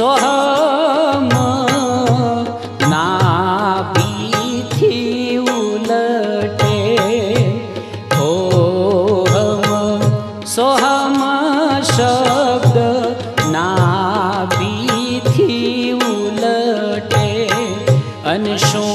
सोहम ना पीथी उलटे हो हम सोहम शब्द उलटे अनशो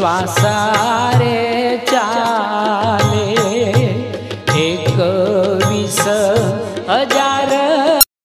耍啥？